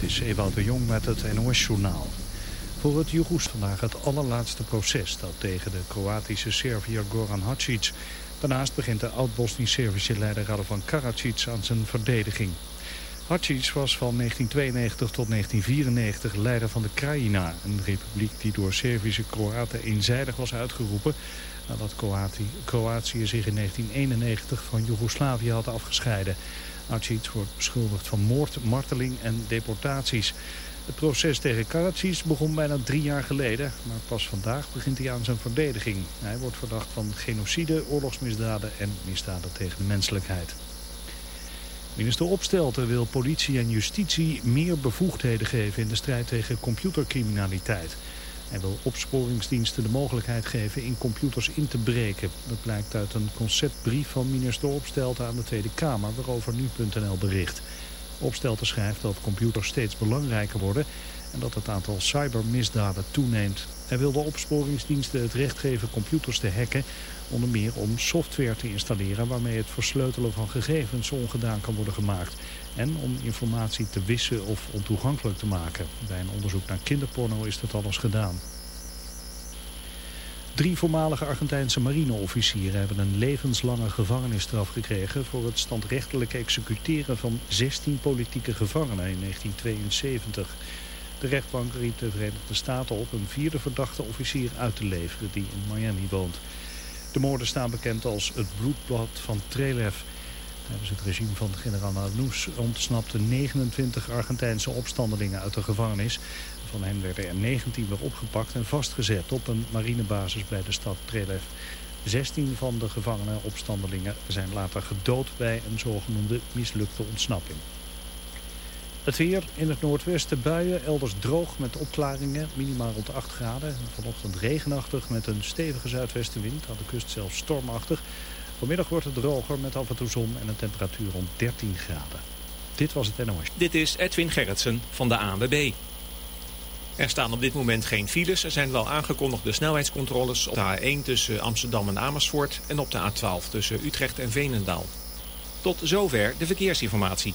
Dit is Ewout de Jong met het NOS-journaal. Voor het Joegoes vandaag het allerlaatste proces dat tegen de Kroatische Serviër Goran Hadžić. Daarnaast begint de oud-Bosnisch-Servische leider Radovan Karadzic aan zijn verdediging. Hadžić was van 1992 tot 1994 leider van de Krajina, een republiek die door Servische Kroaten eenzijdig was uitgeroepen nadat Kroatië zich in 1991 van Joegoslavië had afgescheiden. Hadžić wordt beschuldigd van moord, marteling en deportaties. Het proces tegen Karadzic begon bijna drie jaar geleden, maar pas vandaag begint hij aan zijn verdediging. Hij wordt verdacht van genocide, oorlogsmisdaden en misdaden tegen de menselijkheid. Minister Opstelten wil politie en justitie meer bevoegdheden geven in de strijd tegen computercriminaliteit. Hij wil opsporingsdiensten de mogelijkheid geven in computers in te breken. Dat blijkt uit een conceptbrief van minister Opstelten aan de Tweede Kamer, waarover nu.nl bericht. Opstelten schrijft dat computers steeds belangrijker worden en dat het aantal cybermisdaden toeneemt. Hij wil de opsporingsdiensten het recht geven computers te hacken, onder meer om software te installeren waarmee het versleutelen van gegevens ongedaan kan worden gemaakt. En om informatie te wissen of ontoegankelijk te maken. Bij een onderzoek naar kinderporno is dat alles gedaan. Drie voormalige Argentijnse marineofficieren hebben een levenslange gevangenisstraf gekregen voor het standrechtelijk executeren van 16 politieke gevangenen in 1972. De rechtbank riep de Verenigde Staten op een vierde verdachte officier uit te leveren die in Miami woont. De moorden staan bekend als het bloedblad van Trelev. Tijdens het regime van generaal Arnoes ontsnapten 29 Argentijnse opstandelingen uit de gevangenis. Van hen werden er 19 weer opgepakt en vastgezet op een marinebasis bij de stad Trelev. 16 van de gevangenen opstandelingen zijn later gedood bij een zogenoemde mislukte ontsnapping. Het weer in het noordwesten buien, elders droog met opklaringen, minimaal rond 8 graden. Vanochtend regenachtig met een stevige zuidwestenwind, aan de kust zelfs stormachtig. Vanmiddag wordt het droger met af en toe zon en een temperatuur rond 13 graden. Dit was het NOS. Dit is Edwin Gerritsen van de ANWB. Er staan op dit moment geen files. Er zijn wel aangekondigde snelheidscontroles op de A1 tussen Amsterdam en Amersfoort... en op de A12 tussen Utrecht en Veenendaal. Tot zover de verkeersinformatie.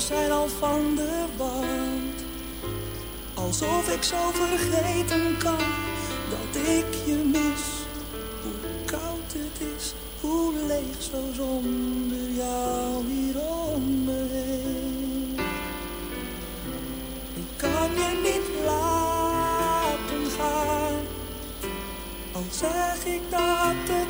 zijn al van de band. Alsof ik zo vergeten kan dat ik je mis. Hoe koud het is, hoe leeg zo zonder jou hier om me heen. Ik kan je niet laten gaan, al zeg ik dat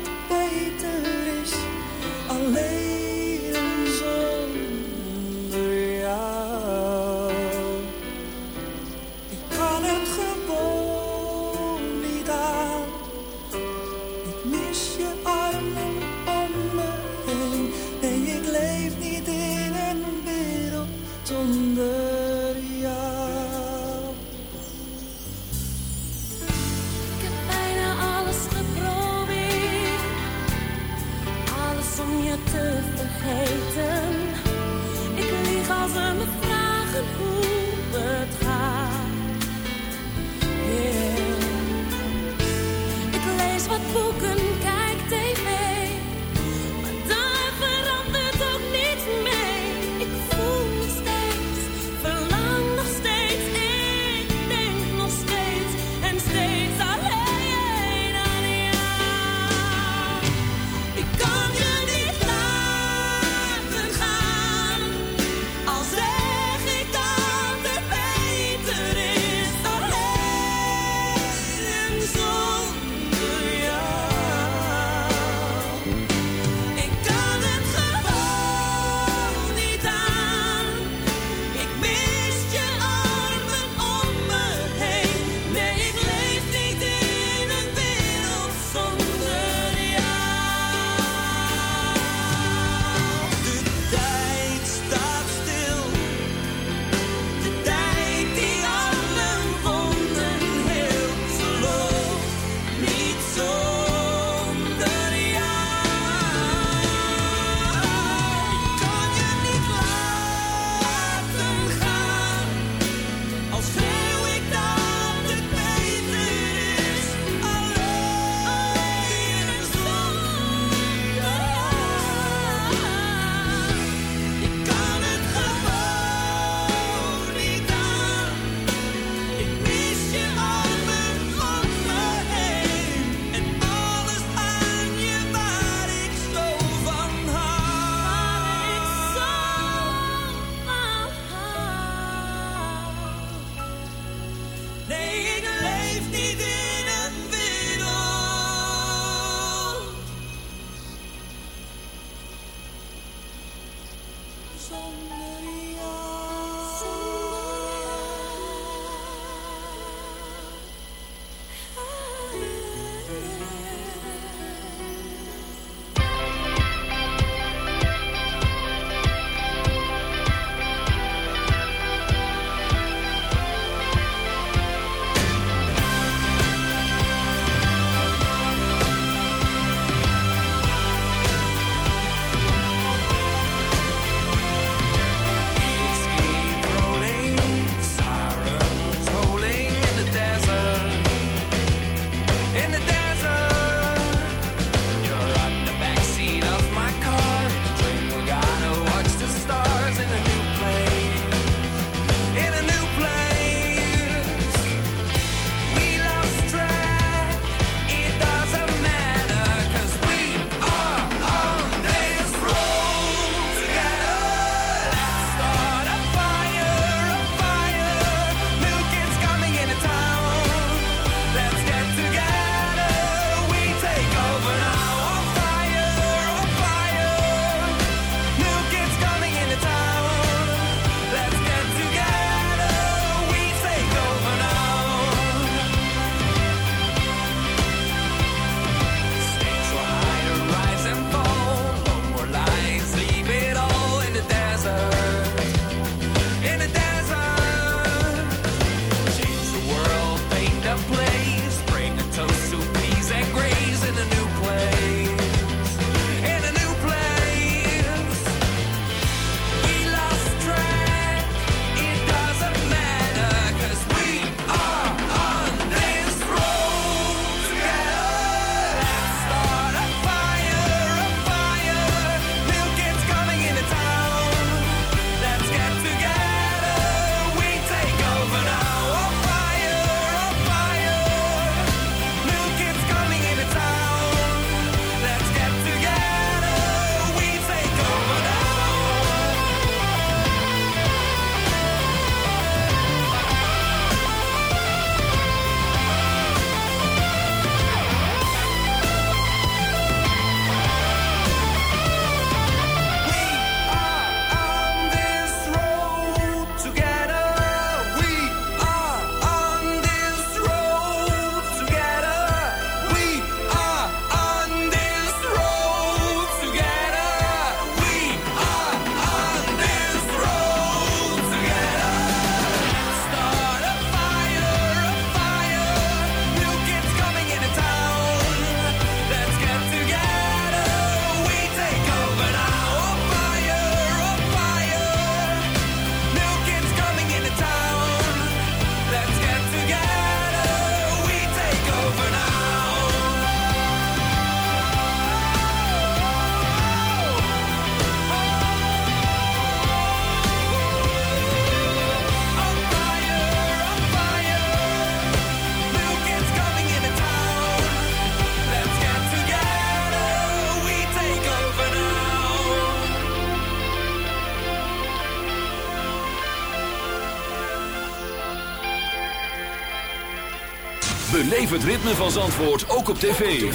Beleef het ritme van Zandvoort ook op tv.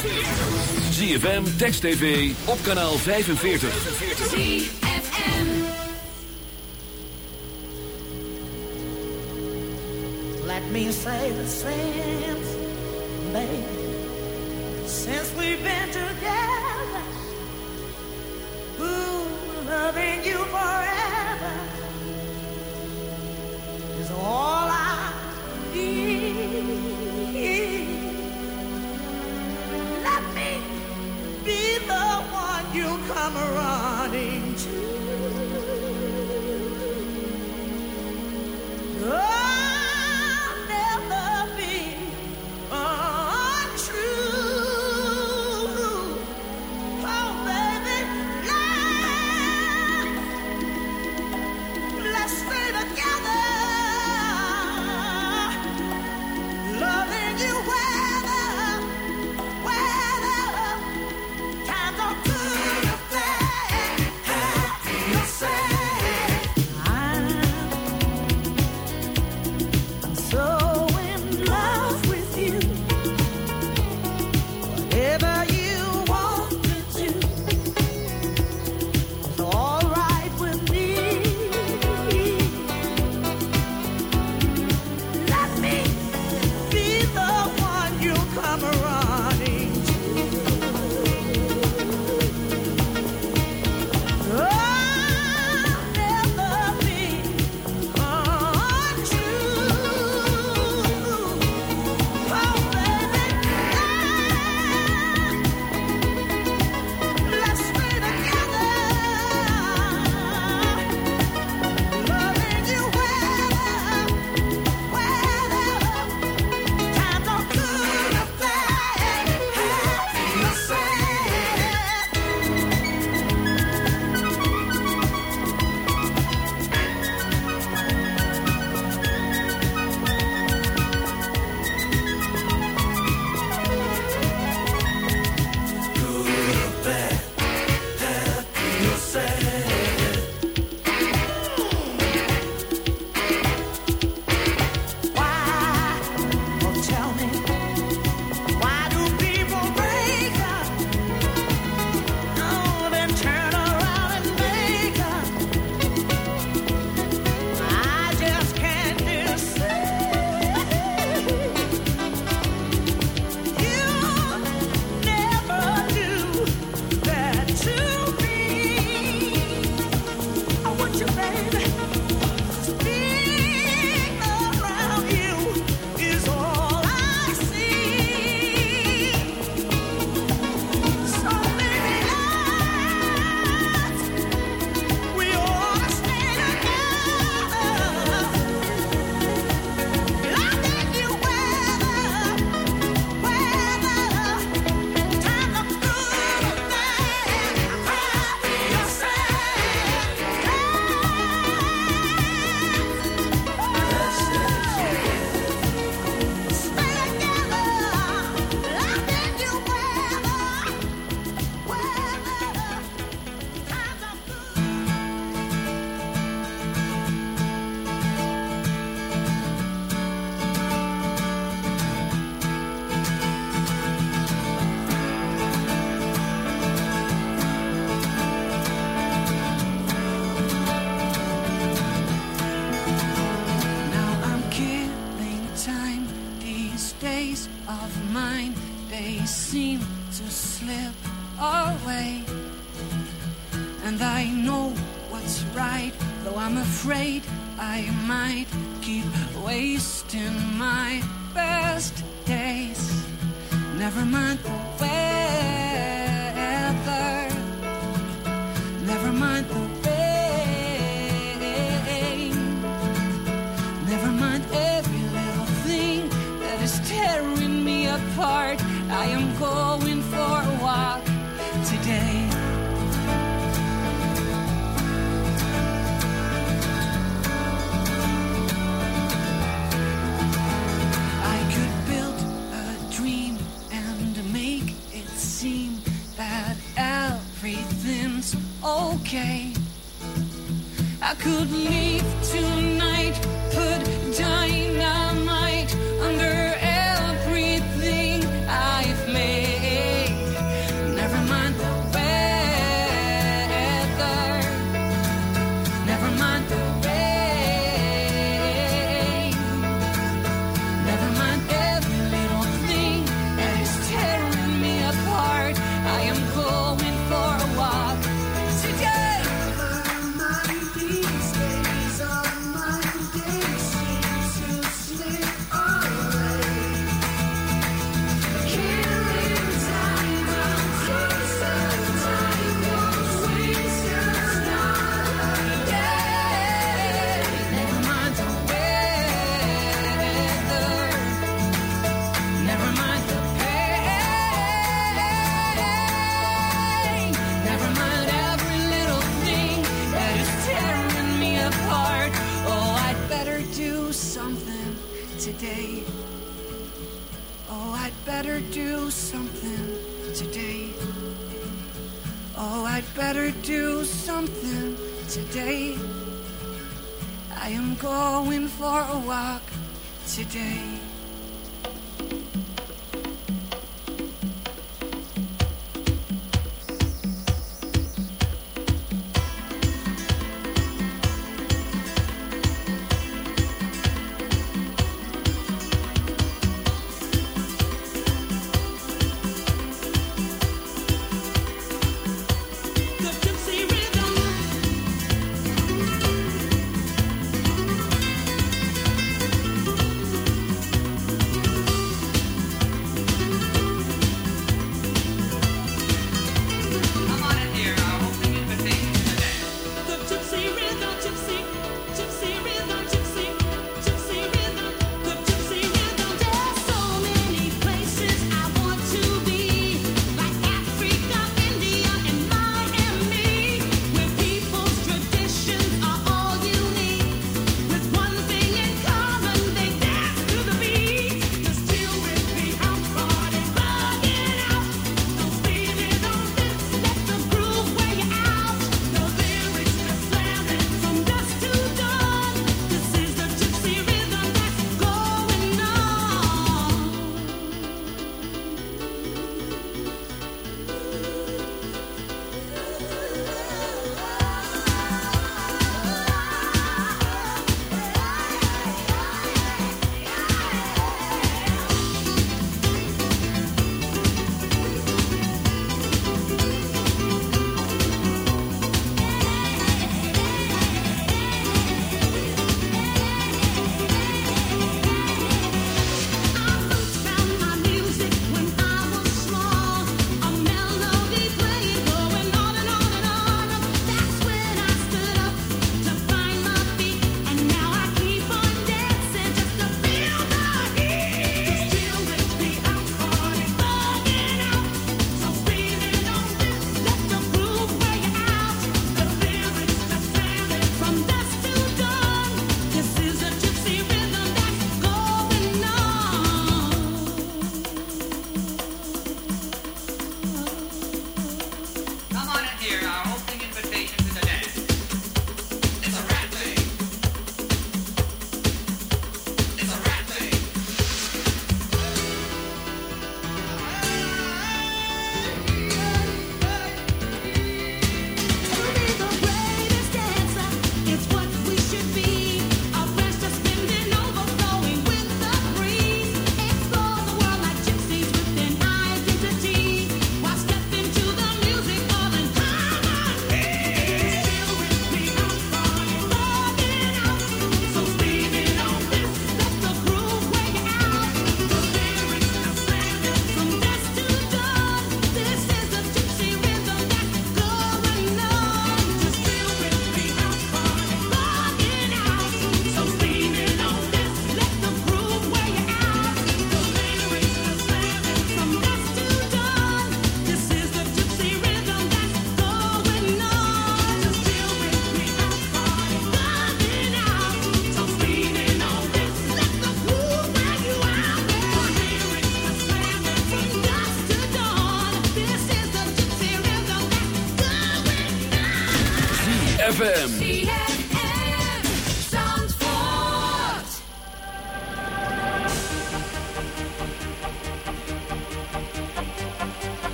ZFM, Text TV, op kanaal 45. ZFM. Let me say the same, baby. Since we've been together. Ooh, loving you forever. okay. I could leave tonight, put dime. better do something today. I am going for a walk today.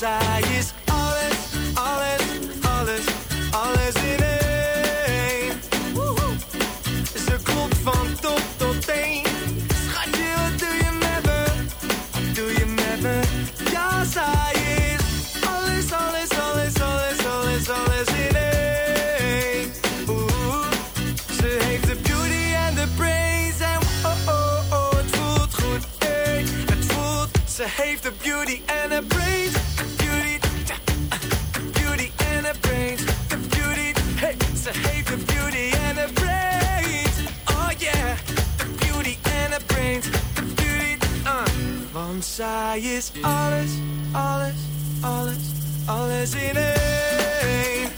Want zij is alles, alles, alles, alles in één.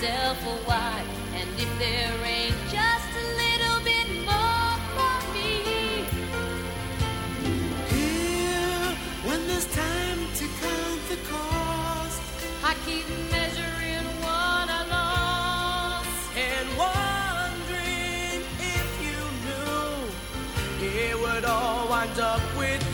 myself why. And if there ain't just a little bit more for me, Here, when there's time to count the cost. I keep measuring what I lost. and wondering if you knew it would all wind up with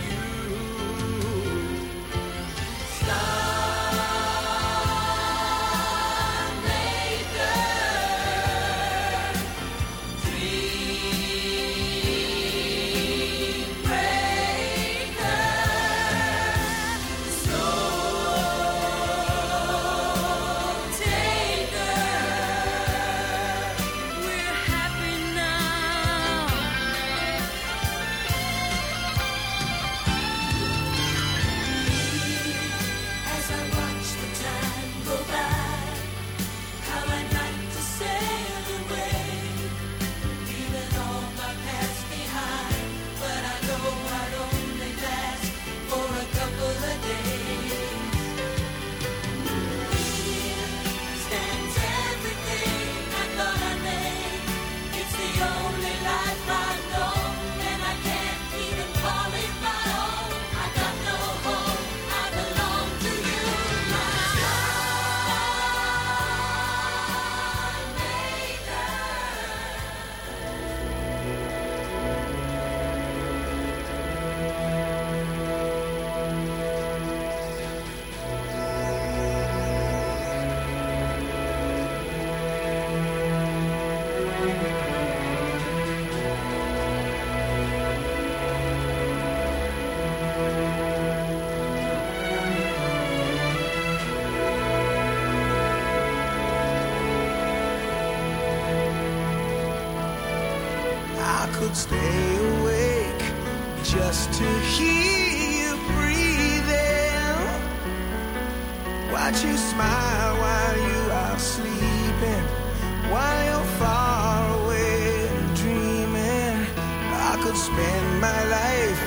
would spend my life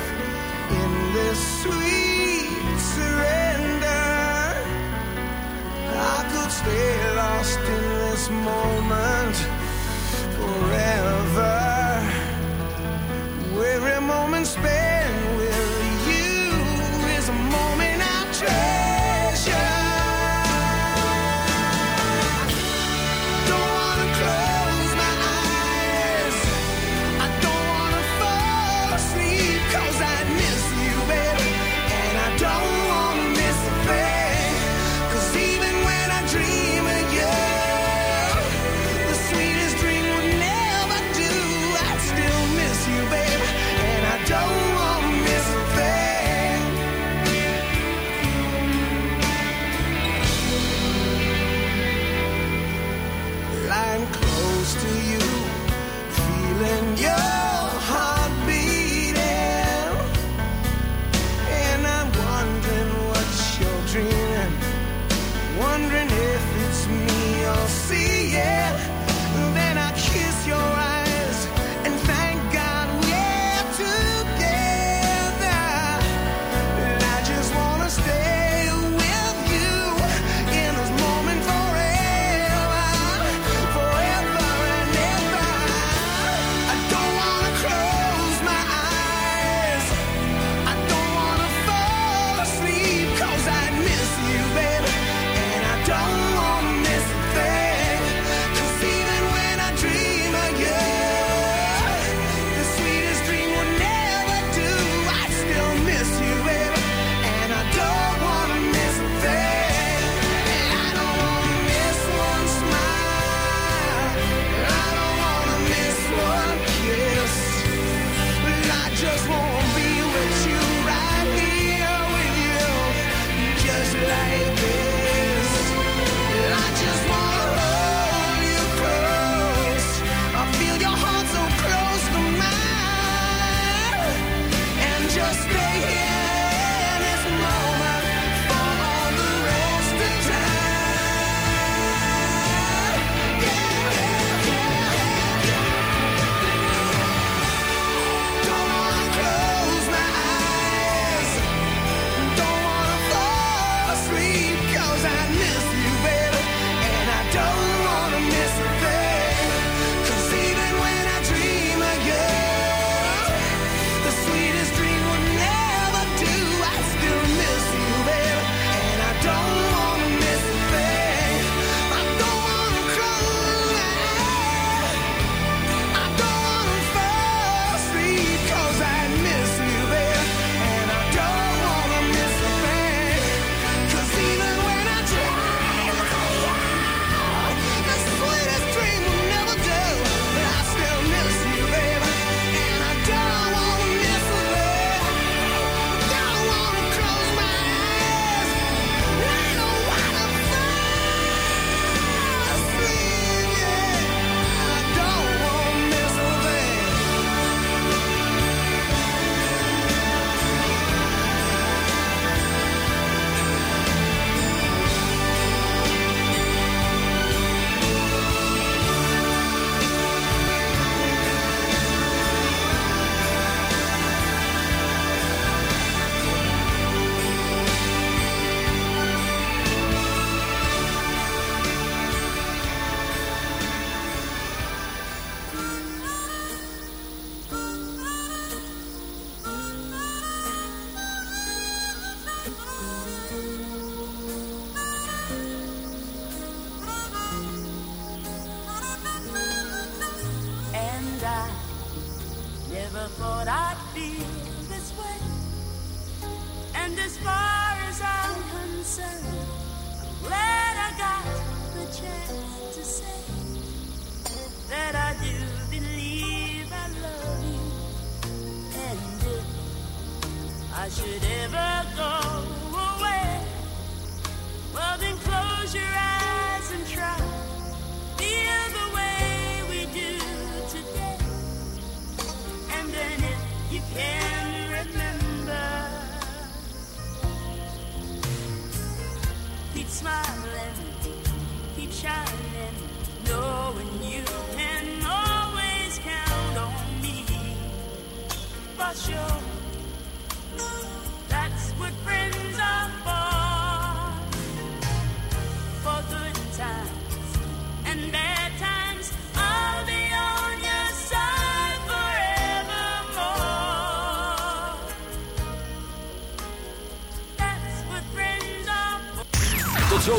in this sweet surrender. I could stay lost in this moment forever. Every moment spent.